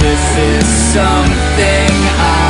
this is something I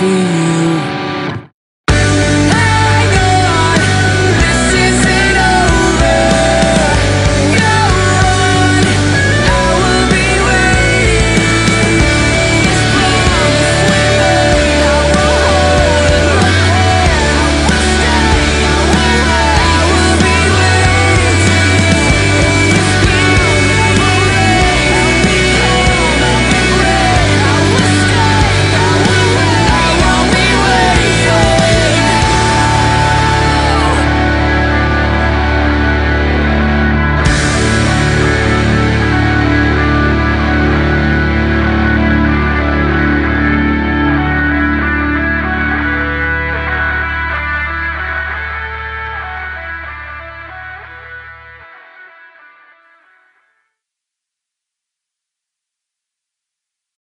You.